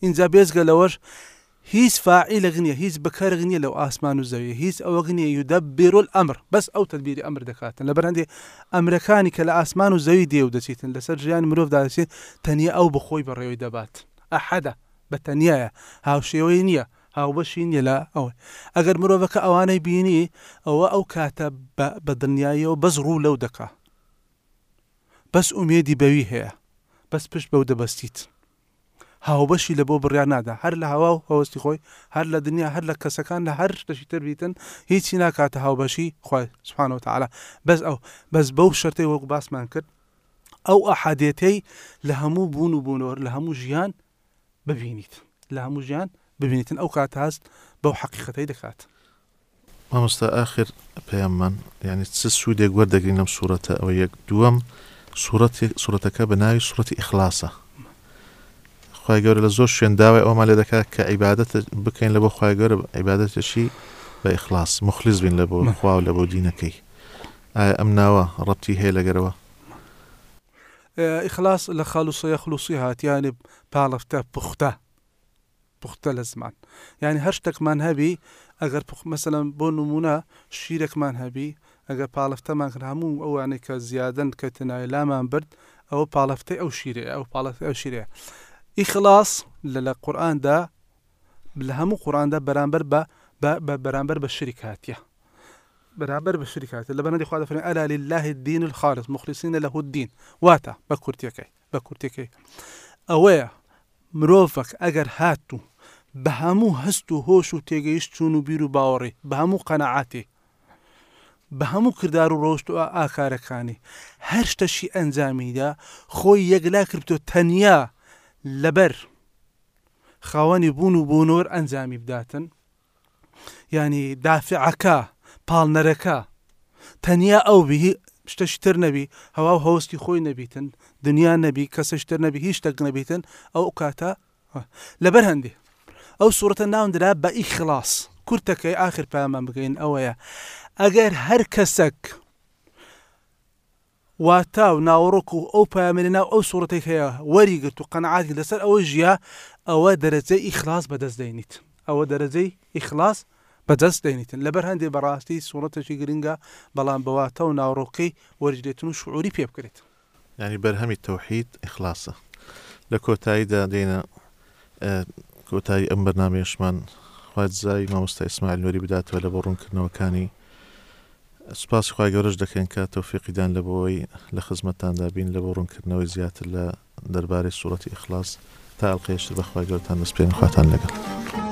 Speaker 3: اینجا بێزگە لەوەش هیچ فاعی لە غنیە هیچ بەکارغنیە لەو ئاسمان و زەوی هیچ ئەوە غنیە یودە بیرۆل ئەمر بەس ئەو تدبیری ئەمر دەکاتن. لە بەرهندێ ئەمرەکانی کە لە ئاسمان و زەوی دێ و دەچیتن لەسەر ژیان مرۆڤدا دەچێت تەنیا ئەو بخۆی بەڕێوەی دەبات. ئەحەدە بە تەنایە هاوشێوەی نییە هاوبەشی نیە لە ئەوە ئەگەر مرۆڤەکە ئەوانەی بینی ئەوە ئەو کاتە بە- بە دنیایەوە بەس ڕوو لەو دەکا. بەس ئومێدی بەوی هەیە. بەس پشت بەو دەبەستیت. هاوبەشی لە بۆ بڕیان نادا. هەر لە هەوا و هەوەستی خۆی هەر لە دنیا هەر لە کەسەکان لە هەر شتەشی تربیتن هیچی ناکاتە هاوبەشی خۆی سبحانەوە تعالی بەس ئەو بەس بەو شەرتەی وەک باسمان کرد ئەو ئەحادێتەی لە هەموو بوون و بوونەوە لە هەموو ژیان ببینیت. لە هەموو ژیان ببینیتن. ئەو کات هەست بەو حەقیقەتەی دەکات.
Speaker 2: مامۆستا ئاخر پەیاممان یعنی چ سوودێک وەردەگرین لەم سوورەتە؟ ئەوە یەک دووەم سوورەتەکە بە ناوی سوورەتی ئیخلاسە خی گەورە لە زۆر شوێن داوای ئەوەمان لێ دەکات کە عیبادەت بکەین لە بۆ خی گەورە عیبادەتشی بە ئیخلاس مخلیز بین لە بۆ خوا و لە بۆ دینەکەی. ئایا ئەم ناوە ڕەتی هەیە لەگەرەوە؟
Speaker 3: ئیخلاس لە خاڵوسەیە خلوسی هاتیانێ پاڵفتە پوختە. پوختە لە زمان. یعنی هەر شتێکمان هەبی ئەگەر مەسەلم بۆ نمونە شیرێکمان هەبی ئەگەر پاڵفتەمان کرد هەموو ئەوانەی کە زیادن کە تنای لامان برد ئەوە پاڵفتەی ئەو شیرێ ئەو پاڵەتی ئەو شیرێ. ئیخلاص لە لە قورآاندا لە هەموو قورآاندا بەرامبەر بە بەرامبەر بە شریکاتە بەرامبەر بە شریکاتە لە بەنەی خوا دەفرێن ئەلا لله الدین الخالص مخلصینە لە الدین. واتە بە کورتەکەی بە کورتەکەی ئەوەیە مرۆڤک ئەگەر هاتوو بە هەموو هەست و هۆش و تێگەیشت چوون و بیر و باوەڕێ بە هەموو قەنەعاتێ بە هەموو کردار و ڕۆشت و ئاکارەکانی. هەر شتەشی ئەنجامیدا خۆی یەکلا کردو تەنیا لەبەر خاوەنی بوون و بوونۆر ئەنجامی بداتن. ینی دافعەکە پاڵنەرەکە. تەنیا ئەو بی شتەشتر نەبی هەوا و هەوستی خۆی نەبیتن. دنیا نەبی کەسەشتر نەبی هیچ شتێک نەبیتن. ئەو کاتە لەبەر هەندێ ئەو سوورەتە ناوندرا بە ئیخلاص. کورتەکەی آخر پامان بگەین ئەوەیە. ئەگەر هەر کەسەک واتا و ناوەڕۆک و ئەو پەیامەی ناو ئەو سوورەتێک هەیە وەریگرت و قەنعاتی لەسەر ئەوە ژیا ئەوە دەرەجەی ئیخلاص بەدەست دەینیت. ئەوە دەرەجەی ئیخلاص بەدەست دەینیتن لەبەر هەندێ بەڕاستی سوورەتەشی گرنگە بەڵام بەواتە و ناوڕۆکەی وەرجێتن و شعوری پێ بکرێت.
Speaker 2: یعنی بەرهەمی تەوحید ئیخلاسە لە کۆتاییدا دێنە کۆتایی ئەم بەرنمێشمان خوازای مامۆستا ئیسماعیل نوری بداتەوە لە بۆ ڕوونکردنەوەکانی سپاسی خخوای گەورەش دەکەن کە تۆفیقیدان لە بۆی لە خزمەتتاندا بین لە بۆ ڕوونکردنەوەی زیاتر لە دەربارەی سوورەتی ئیخلاص تا ئەڵلقێشتر بەخوای گەورتان دەست پێێن خواتان لەگەڵ.